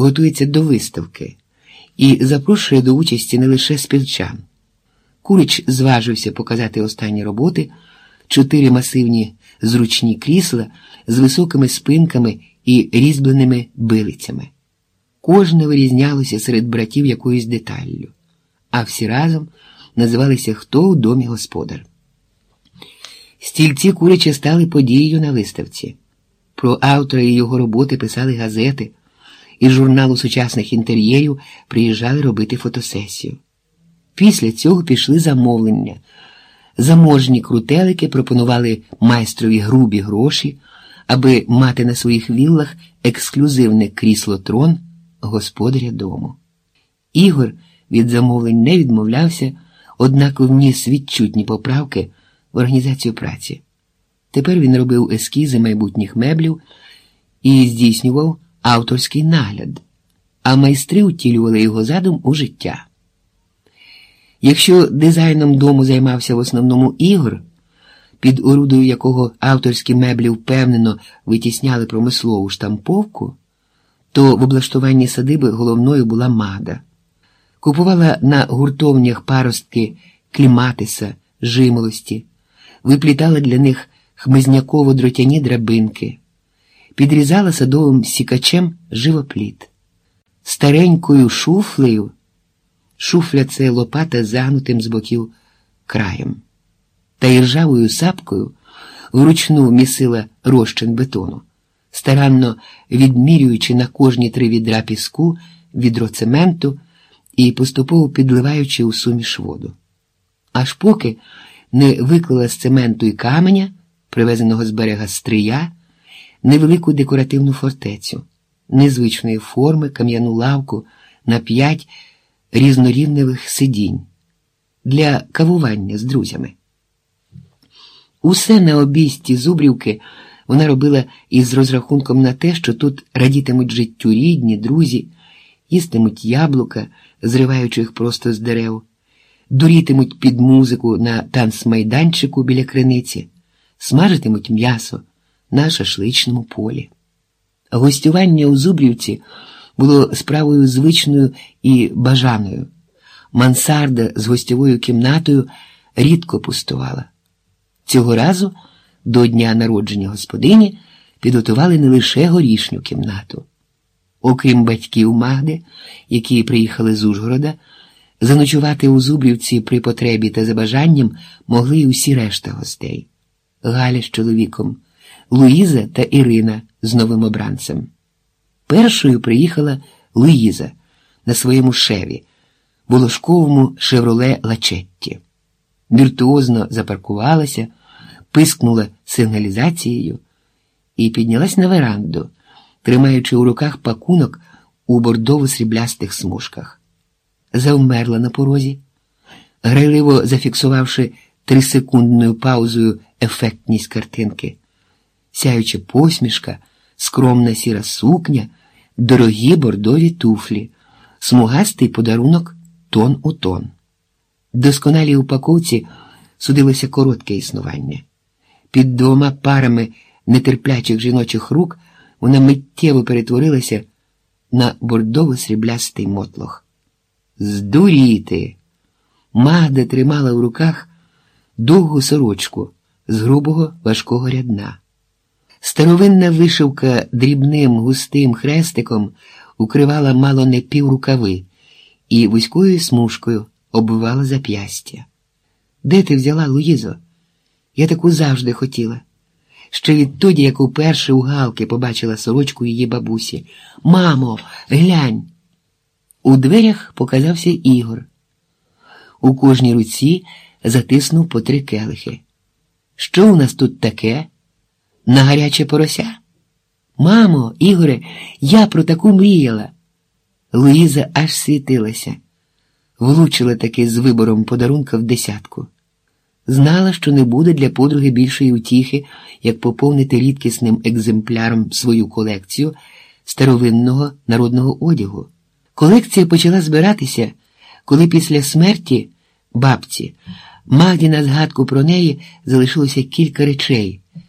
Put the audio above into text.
готується до виставки і запрошує до участі не лише співчан. Курич зважився показати останні роботи, чотири масивні зручні крісла з високими спинками і різьбленими билицями. Кожне вирізнялося серед братів якоюсь деталлю, а всі разом називалися Хто у домі господар. Стільці курячі стали подією на виставці. Про автора і його роботи писали газети, із журналу сучасних інтер'єрів приїжджали робити фотосесію. Після цього пішли замовлення. Заможні крутелики пропонували майстрові грубі гроші, аби мати на своїх віллах ексклюзивне крісло трон господаря дому. Ігор від замовлень не відмовлявся, однак вніс відчутні поправки в організацію праці. Тепер він робив ескізи майбутніх меблів і здійснював авторський нагляд, а майстри утілювали його задум у життя. Якщо дизайном дому займався в основному Ігор, під орудою якого авторські меблі впевнено витісняли промислову штамповку, то в облаштуванні садиби головною була мада. Купувала на гуртовнях паростки кліматиса, жимолості, виплітала для них хмизняково дротяні драбинки, підрізала садовим сікачем живопліт. Старенькою шуфлею, шуфля це лопата загнутим з боків краєм, та іржавою сапкою вручну місила розчин бетону, старанно відмірюючи на кожні три відра піску відро цементу і поступово підливаючи у суміш воду. Аж поки не виклала з цементу і каменя, привезеного з берега стрия, невелику декоративну фортецю, незвичної форми кам'яну лавку на п'ять різнорівневих сидінь для кавування з друзями. Усе на обійсті зубрівки вона робила із розрахунком на те, що тут радітимуть життю рідні, друзі, їстимуть яблука, зриваючи їх просто з дерев, дурітимуть під музику на танцмайданчику біля криниці, смажитимуть м'ясо на шашличному полі. Гостювання у Зубрівці було справою звичною і бажаною. Мансарда з гостьовою кімнатою рідко пустувала. Цього разу до дня народження господині підготували не лише горішню кімнату. Окрім батьків Магди, які приїхали з Ужгорода, заночувати у Зубрівці при потребі та за бажанням могли й усі решта гостей. Галя з чоловіком, Луїза та Ірина з новим обранцем. Першою приїхала Луїза на своєму шеві, волошковому шевроле Лачетті. Віртуозно запаркувалася, пискнула сигналізацією і піднялась на веранду, тримаючи у руках пакунок у бордово-сріблястих смужках. Завмерла на порозі, грайливо зафіксувавши трисекундною паузою ефектність картинки, сяюча посмішка, скромна сіра сукня, дорогі бордові туфлі, смугастий подарунок тон у тон. Досконалій упаковці судилося коротке існування. Під двома парами нетерплячих жіночих рук вона миттєво перетворилася на бордово-сріблястий мотлох. Здуріти! Магда тримала в руках довгу сорочку з грубого важкого рядна. Старовинна вишивка дрібним густим хрестиком укривала мало не піврукави і вузькою смужкою обвивала зап'ястя. Де ти взяла, Луїзо? Я таку завжди хотіла. Ще відтоді, як уперше у Галки побачила сорочку її бабусі. Мамо, глянь. У дверях показався Ігор. У кожній руці затиснув по три келихи. Що у нас тут таке? На гаряче порося? Мамо, Ігоре, я про таку мріяла. Луїза аж світилася, влучила таки з вибором подарунка в десятку. Знала, що не буде для подруги більшої утіхи, як поповнити рідкісним екземпляром свою колекцію старовинного народного одягу. Колекція почала збиратися, коли після смерті бабці Магді на згадку про неї залишилося кілька речей